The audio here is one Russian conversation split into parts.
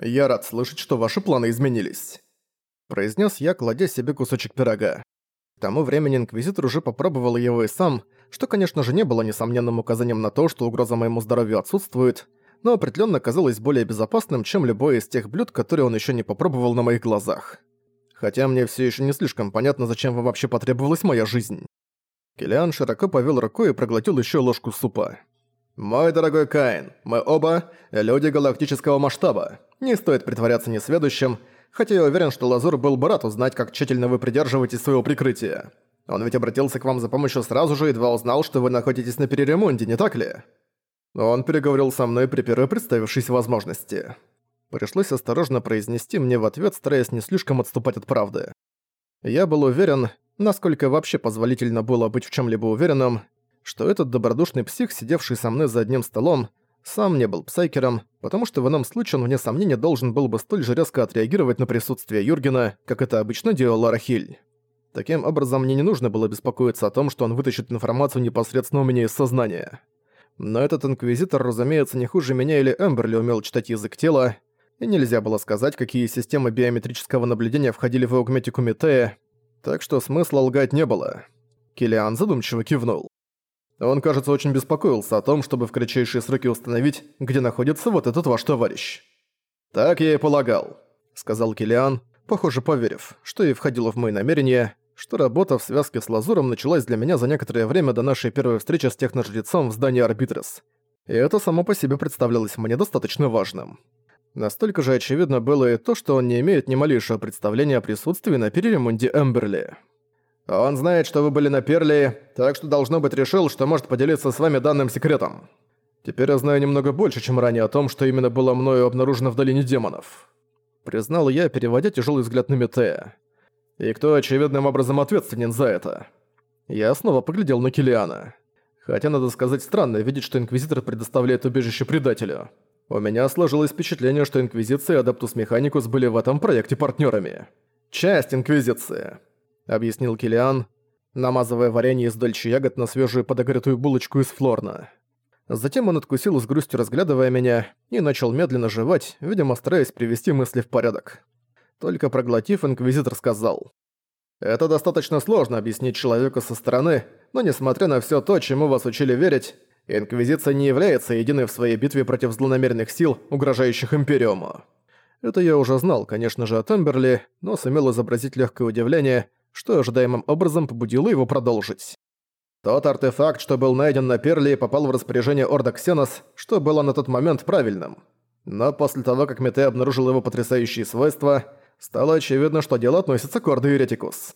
«Я рад слышать, что ваши планы изменились», — произнес я, кладя себе кусочек пирога. К тому времени Инквизитор уже попробовал его и сам, что, конечно же, не было несомненным указанием на то, что угроза моему здоровью отсутствует, но определенно казалось более безопасным, чем любое из тех блюд, которые он еще не попробовал на моих глазах. Хотя мне все еще не слишком понятно, зачем вам вообще потребовалась моя жизнь. Килиан широко повел рукой и проглотил еще ложку супа. «Мой дорогой Каин, мы оба люди галактического масштаба. Не стоит притворяться несведущим, хотя я уверен, что Лазур был бы рад узнать, как тщательно вы придерживаетесь своего прикрытия. Он ведь обратился к вам за помощью сразу же, едва узнал, что вы находитесь на переремонте, не так ли? Он переговорил со мной при первой представившейся возможности. Пришлось осторожно произнести мне в ответ, стараясь не слишком отступать от правды. Я был уверен, насколько вообще позволительно было быть в чем либо уверенным, что этот добродушный псих, сидевший со мной за одним столом, сам не был псайкером, потому что в ином случае он, вне сомнения, должен был бы столь же резко отреагировать на присутствие Юргена, как это обычно делала Рахиль. Таким образом, мне не нужно было беспокоиться о том, что он вытащит информацию непосредственно у меня из сознания. Но этот инквизитор, разумеется, не хуже меня или Эмберли умел читать язык тела, и нельзя было сказать, какие системы биометрического наблюдения входили в аугметику Метея, так что смысла лгать не было. Килиан задумчиво кивнул. Он, кажется, очень беспокоился о том, чтобы в кратчайшие сроки установить, где находится вот этот ваш товарищ. «Так я и полагал», — сказал Килиан, похоже, поверив, что и входило в мои намерения, что работа в связке с Лазуром началась для меня за некоторое время до нашей первой встречи с техножрецом в здании Арбитрес. И это само по себе представлялось мне достаточно важным. Настолько же очевидно было и то, что он не имеет ни малейшего представления о присутствии на переремонте Эмберли. Он знает, что вы были на Перле, так что должно быть решил, что может поделиться с вами данным секретом. Теперь я знаю немного больше, чем ранее о том, что именно было мною обнаружено в Долине Демонов. Признал я, переводя тяжелый взгляд на Метея. И кто очевидным образом ответственен за это? Я снова поглядел на Килиана. Хотя, надо сказать, странно видеть, что Инквизитор предоставляет убежище предателю. У меня сложилось впечатление, что Инквизиция и Адаптус Механикус были в этом проекте партнерами. Часть Инквизиции объяснил Килиан, намазывая варенье из дольче ягод на свежую подогретую булочку из флорна. Затем он откусил с грустью, разглядывая меня, и начал медленно жевать, видимо, стараясь привести мысли в порядок. Только проглотив, Инквизитор сказал. «Это достаточно сложно объяснить человеку со стороны, но несмотря на все то, чему вас учили верить, Инквизиция не является единой в своей битве против злонамеренных сил, угрожающих Империуму». Это я уже знал, конечно же, от Эмберли, но сумел изобразить легкое удивление, что ожидаемым образом побудило его продолжить. Тот артефакт, что был найден на Перле, попал в распоряжение Орда Ксенос, что было на тот момент правильным. Но после того, как Мете обнаружил его потрясающие свойства, стало очевидно, что дело относится к Орду Еретикус.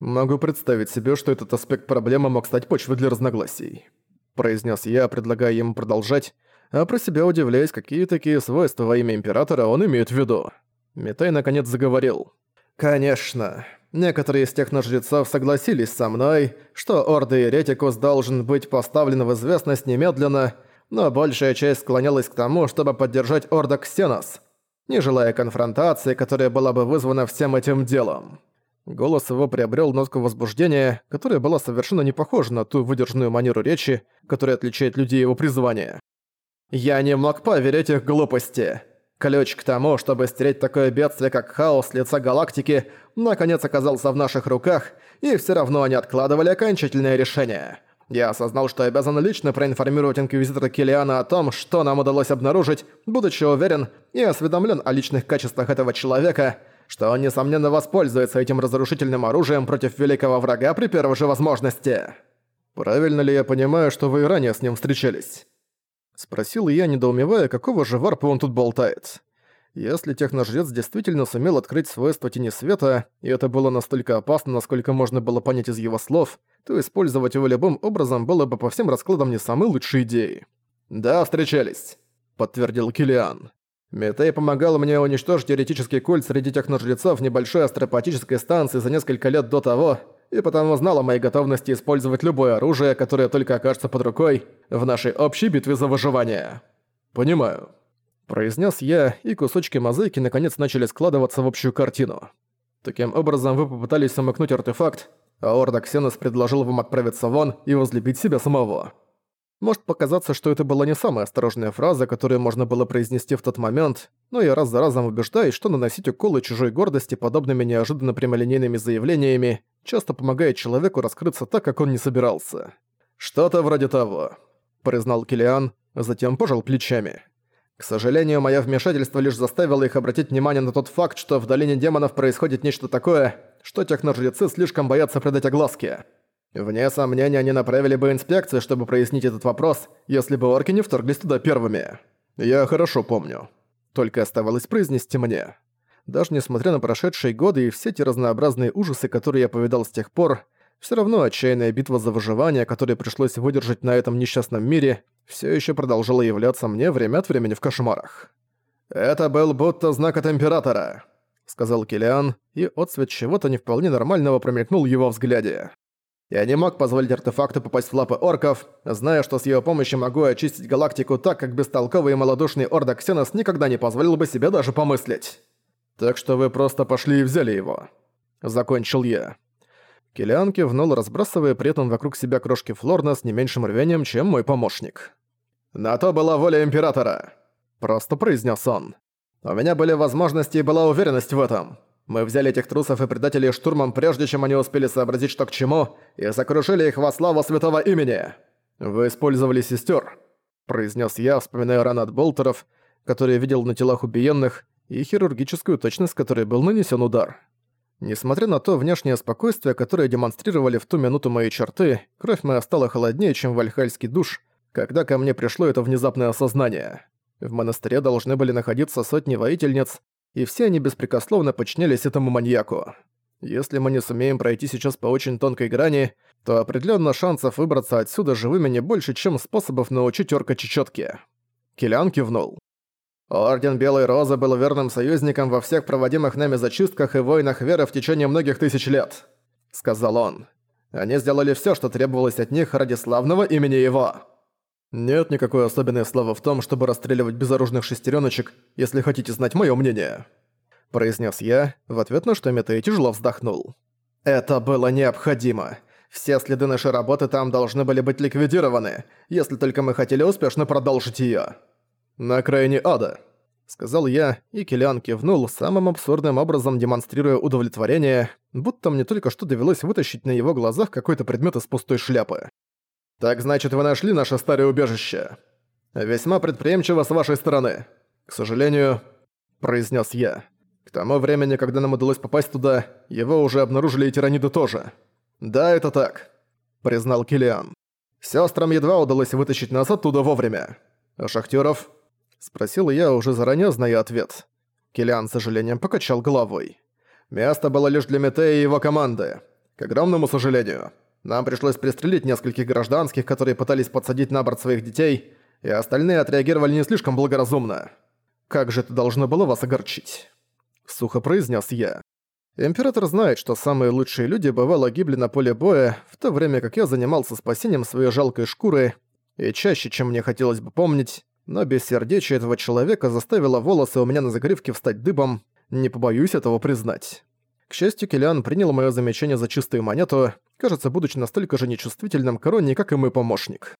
Могу представить себе, что этот аспект проблемы мог стать почвой для разногласий. Произнес я, предлагая ему продолжать, а про себя удивляясь, какие такие свойства во имя Императора он имеет в виду. Митай наконец заговорил. «Конечно. Некоторые из техножрецов согласились со мной, что Орда Еретикус должен быть поставлен в известность немедленно, но большая часть склонялась к тому, чтобы поддержать Орда Ксенос, не желая конфронтации, которая была бы вызвана всем этим делом. Голос его приобрел нотку возбуждения, которая была совершенно не похожа на ту выдержанную манеру речи, которая отличает людей его призвания. «Я не мог поверить их глупости. Ключ к тому, чтобы стереть такое бедствие, как хаос с лица галактики, наконец оказался в наших руках, и все равно они откладывали окончательное решение. Я осознал, что обязан лично проинформировать Инквизитора Килиана о том, что нам удалось обнаружить, будучи уверен и осведомлен о личных качествах этого человека, что он, несомненно, воспользуется этим разрушительным оружием против великого врага при первой же возможности. Правильно ли я понимаю, что вы и ранее с ним встречались? Спросил я, недоумевая, какого же варпа он тут болтает. Если техножрец действительно сумел открыть свойства тени света, и это было настолько опасно, насколько можно было понять из его слов, то использовать его любым образом было бы по всем раскладам не самой лучшей идеей. «Да, встречались», — подтвердил Килиан. Метей помогал мне уничтожить теоретический культ среди техножрецов небольшой астропатической станции за несколько лет до того, и потому знал о моей готовности использовать любое оружие, которое только окажется под рукой в нашей общей битве за выживание. Понимаю. Произнес я, и кусочки мозаики наконец начали складываться в общую картину. Таким образом, вы попытались замыкнуть артефакт, а Орда Ксенос предложил вам отправиться вон и возлюбить себя самого. Может показаться, что это была не самая осторожная фраза, которую можно было произнести в тот момент, но я раз за разом убеждаюсь, что наносить уколы чужой гордости подобными неожиданно прямолинейными заявлениями часто помогает человеку раскрыться так, как он не собирался. «Что-то вроде того», — признал Килиан, затем пожал плечами. «К сожалению, мое вмешательство лишь заставило их обратить внимание на тот факт, что в Долине Демонов происходит нечто такое, что техножрецы слишком боятся придать огласке. Вне сомнения, они направили бы инспекцию, чтобы прояснить этот вопрос, если бы орки не вторглись туда первыми. Я хорошо помню. Только оставалось произнести мне. Даже несмотря на прошедшие годы и все те разнообразные ужасы, которые я повидал с тех пор, все равно отчаянная битва за выживание, которую пришлось выдержать на этом несчастном мире, все еще продолжала являться мне время от времени в кошмарах. «Это был будто знак от Императора», — сказал Килиан, и отсвет чего-то не вполне нормального промелькнул его взгляде. Я не мог позволить артефакту попасть в лапы орков, зная, что с его помощью могу очистить галактику так, как бестолковый и малодушный Орда Ксенос никогда не позволил бы себе даже помыслить. Так что вы просто пошли и взяли его. Закончил я. Киллиан кивнул, разбрасывая при этом вокруг себя крошки Флорна с не меньшим рвением, чем мой помощник. «На то была воля Императора», — просто произнес он. «У меня были возможности и была уверенность в этом. Мы взяли этих трусов и предателей штурмом, прежде чем они успели сообразить, что к чему, и закружили их во славу святого имени. Вы использовали сестер, произнес я, вспоминая раны от болтеров, которые видел на телах убиенных, и хирургическую точность, которой был нанесен удар. Несмотря на то внешнее спокойствие, которое демонстрировали в ту минуту мои черты, кровь моя стала холоднее, чем вальхальский душ, когда ко мне пришло это внезапное осознание. В монастыре должны были находиться сотни воительниц, и все они беспрекословно подчинялись этому маньяку. Если мы не сумеем пройти сейчас по очень тонкой грани, то определенно шансов выбраться отсюда живыми не больше, чем способов научить орка чечётке. Килиан кивнул. Орден Белой Розы был верным союзником во всех проводимых нами зачистках и войнах веры в течение многих тысяч лет, сказал он. Они сделали все, что требовалось от них ради славного имени его. Нет никакой особенной славы в том, чтобы расстреливать безоружных шестереночек, если хотите знать мое мнение. Произнес я, в ответ на что Метей тяжело вздохнул. Это было необходимо. Все следы нашей работы там должны были быть ликвидированы, если только мы хотели успешно продолжить ее. На окраине ада. Сказал я, и Киллиан кивнул, самым абсурдным образом демонстрируя удовлетворение, будто мне только что довелось вытащить на его глазах какой-то предмет из пустой шляпы. «Так значит, вы нашли наше старое убежище. Весьма предприимчиво с вашей стороны. К сожалению, произнес я. К тому времени, когда нам удалось попасть туда, его уже обнаружили и тираниды тоже. Да, это так, признал Килиан. Сестрам едва удалось вытащить нас оттуда вовремя. А шахтеров? Спросил я, уже заранее зная ответ. Килиан с сожалением покачал головой. Место было лишь для Метея и его команды. К огромному сожалению. Нам пришлось пристрелить нескольких гражданских, которые пытались подсадить на борт своих детей, и остальные отреагировали не слишком благоразумно. Как же это должно было вас огорчить?» Сухо произнес я. Император знает, что самые лучшие люди бывало гибли на поле боя, в то время как я занимался спасением своей жалкой шкуры, и чаще, чем мне хотелось бы помнить, но бессердечие этого человека заставило волосы у меня на загривке встать дыбом, не побоюсь этого признать. К счастью, Килиан принял мое замечание за чистую монету, кажется, будучи настолько же нечувствительным к как и мой помощник.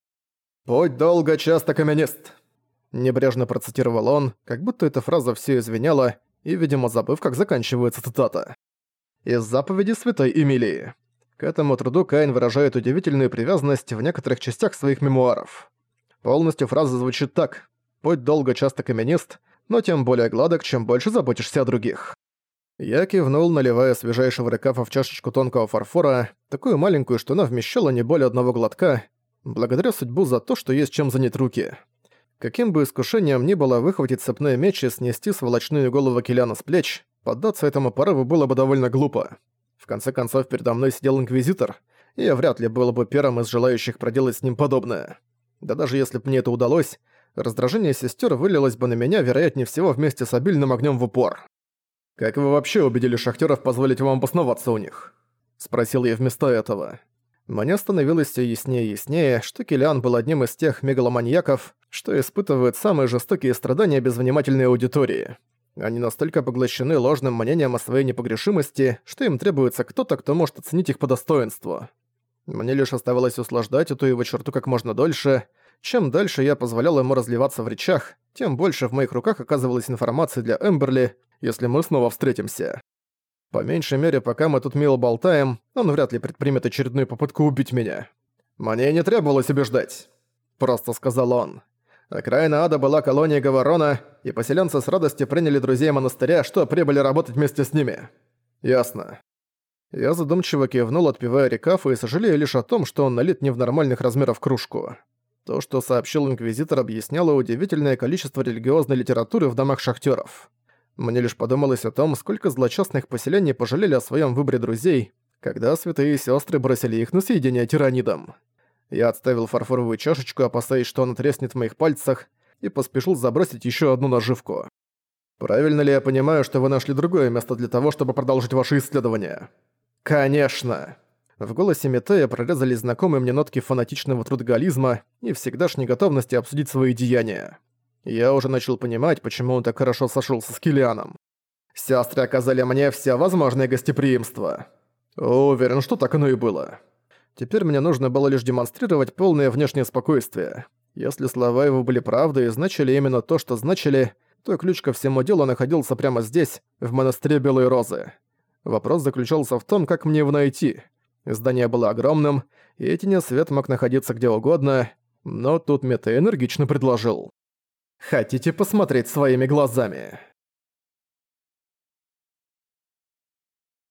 «Путь долго, часто каменист», — небрежно процитировал он, как будто эта фраза все извиняла, и, видимо, забыв, как заканчивается цитата. Из заповеди Святой Эмилии. К этому труду Каин выражает удивительную привязанность в некоторых частях своих мемуаров. Полностью фраза звучит так «Путь долго, часто каменист, но тем более гладок, чем больше заботишься о других». Я кивнул, наливая свежайшего рекафа в чашечку тонкого фарфора, такую маленькую, что она вмещала не более одного глотка, благодаря судьбу за то, что есть чем занять руки. Каким бы искушением ни было выхватить цепной меч и снести сволочную голову Киляна с плеч, поддаться этому порыву было бы довольно глупо. В конце концов, передо мной сидел Инквизитор, и я вряд ли был бы первым из желающих проделать с ним подобное. Да даже если бы мне это удалось, раздражение сестер вылилось бы на меня, вероятнее всего, вместе с обильным огнем в упор. «Как вы вообще убедили шахтеров позволить вам обосноваться у них?» Спросил я вместо этого. Мне становилось все яснее и яснее, что Килиан был одним из тех мегаломаньяков, что испытывают самые жестокие страдания без внимательной аудитории. Они настолько поглощены ложным мнением о своей непогрешимости, что им требуется кто-то, кто может оценить их по достоинству. Мне лишь оставалось услаждать эту его черту как можно дольше, Чем дальше я позволял ему разливаться в речах, тем больше в моих руках оказывалась информация для Эмберли, если мы снова встретимся. По меньшей мере, пока мы тут мило болтаем, он вряд ли предпримет очередную попытку убить меня. «Мне не требовалось убеждать», — просто сказал он. Окраина ада была колонией Говорона, и поселенцы с радостью приняли друзей монастыря, что прибыли работать вместе с ними. Ясно. Я задумчиво кивнул, отпивая рекафу, и сожалею лишь о том, что он налит не в нормальных размеров кружку. То, что сообщил Инквизитор, объясняло удивительное количество религиозной литературы в домах шахтеров. Мне лишь подумалось о том, сколько злочастных поселений пожалели о своем выборе друзей, когда святые сестры бросили их на съедение тиранидам. Я отставил фарфоровую чашечку, опасаясь, что она треснет в моих пальцах, и поспешил забросить еще одну наживку. «Правильно ли я понимаю, что вы нашли другое место для того, чтобы продолжить ваши исследования?» «Конечно!» В голосе Метея прорезались знакомые мне нотки фанатичного трудоголизма и всегдашней готовности обсудить свои деяния. Я уже начал понимать, почему он так хорошо сошелся с Килианом. «Сестры оказали мне все возможное гостеприимство». Уверен, что так оно и было. Теперь мне нужно было лишь демонстрировать полное внешнее спокойствие. Если слова его были правдой и значили именно то, что значили, то ключ ко всему делу находился прямо здесь, в монастыре Белой Розы. Вопрос заключался в том, как мне его найти. Здание было огромным, и этине свет мог находиться где угодно, но тут Мета энергично предложил. «Хотите посмотреть своими глазами?»